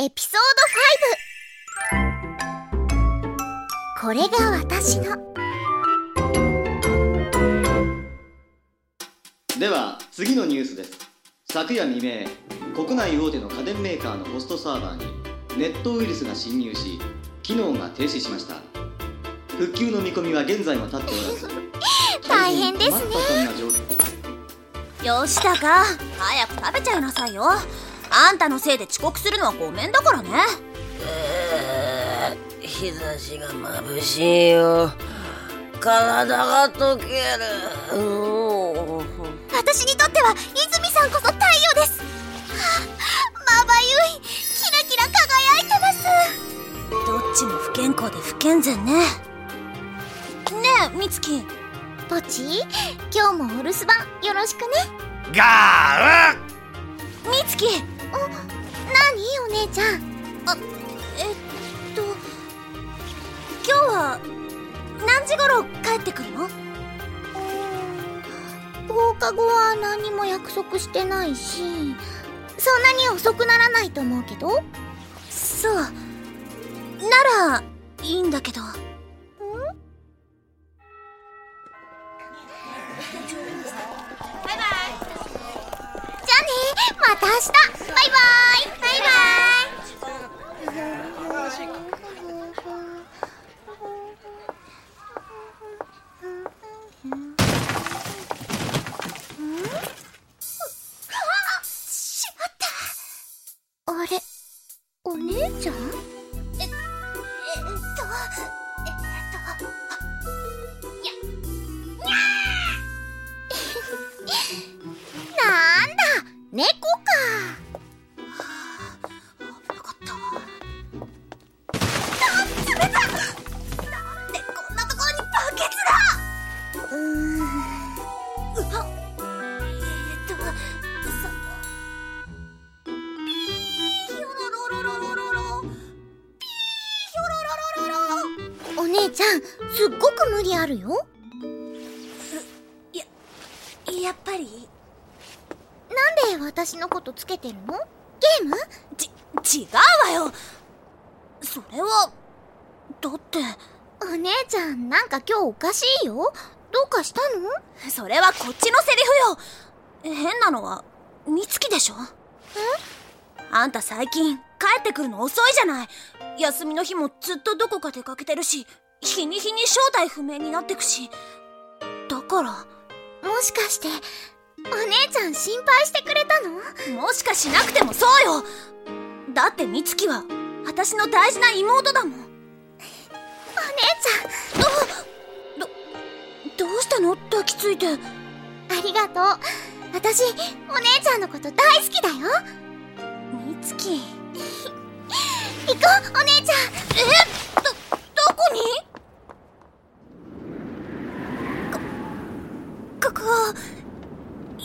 エピソード5これが私の。では次のニュースです。昨夜未明国内大手の家電メーカーのホストサーバーにネットウイルスが侵入し機能が停止しました。復旧の見込みは現在も立っておらず 大変ですね。困ったそんな状況。吉高早く食べちゃいなさいよあんたのせいで遅刻するのはごめんだからね。日差しが眩しいよ。体が溶ける。うん。私にとっては泉さんこそ太陽です。はあまばゆい。キラキラ輝いてます。どっちも不健康で不健全ね。ねえ美月。ポチ今日もお留守番よろしくね。ガー美月お何？お姉ちゃん。あえっと今日は何時頃帰ってくるの？放課後は何も約束してないしそんなに遅くならないと思うけど？そう。ならいいんだけど。じゃあね。また明日バイバイ。バイバイ。姉ちゃんすっごく無理あるよ。ややっぱり。なんで私のことつけてるの？ゲーム？ち違うわよ。それはだって。お姉ちゃんなんか今日おかしいよ？どうかしたの？それはこっちのセリフよ。変なのは美月でしょ。あんた最近帰ってくるの遅いじゃない。休みの日もずっとどこか出かけてるし日に日に正体不明になってくしだから。もしかしてお姉ちゃん心配してくれたの？もしかしなくてもそうよ。だって美月は私の大事な妹だもん。お姉どうしたの？抱きついて。ちゃんありがとう。私お姉ちゃんのこと大好きだよ。美月。行こうお姉ちゃん。えどどこにこここ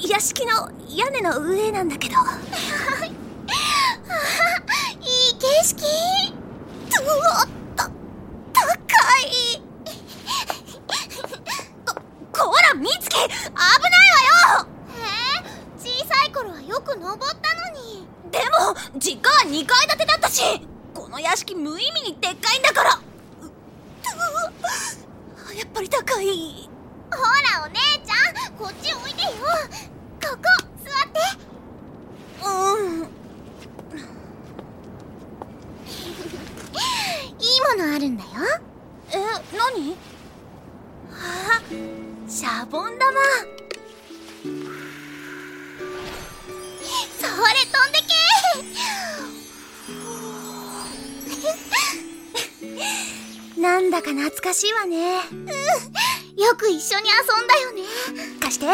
屋敷の屋根の上なんだけど。いい景色。うわた高い。ここら美月危ないわよ。へえ小さい頃はよく登ったのに。でも実家は2階建てだったしこの屋敷無意味にでっかいんだから。やっぱり高い。ほらお姉ちゃん。こっちおいでよここ座ってうんいいものあるんだよ。え何？あシャボン玉。それ飛んでけ。なんだか懐かしいわね。よく一緒に遊んだよね。貸して。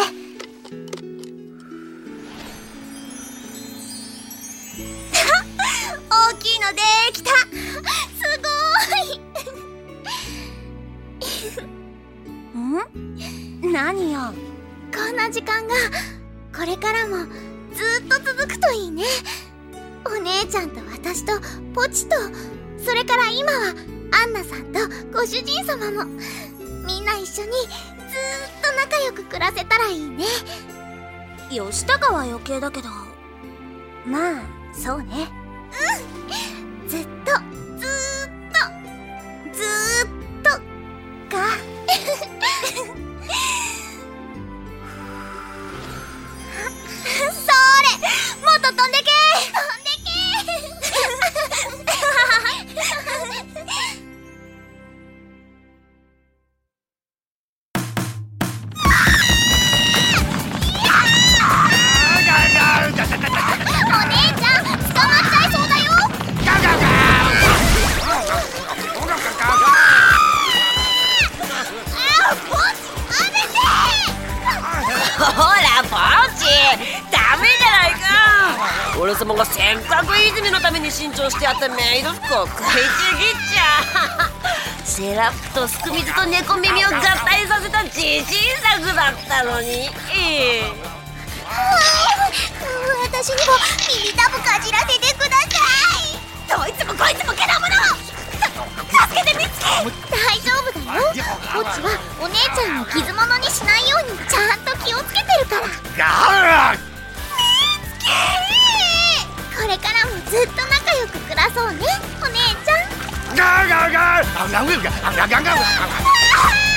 大きいのできたよ。こんな時間がこれからもずっと続くといいね。お姉ちゃんと私とポチとそれから今はアンナさんとご主人様も。みんな一緒にずっと仲良く暮らせたらいいね。吉高は余計だけど。まあそうね。うん。ずっとずっとずっとか。様がせっかく泉のために新調してあったメイド服を食いちぎっちゃうセラプとスクミズと猫耳を合体させた自信作だったのに私にも耳たぶかじらせてくださいどいつもこいつもけなもの助けてみつけ大丈夫だよポチはお姉ちゃんを傷物にしないようにちゃんと気をつけてるからガーこずっと仲良く暮らそうねお姉ちゃん。ガーガーガー。ガガガガガガガ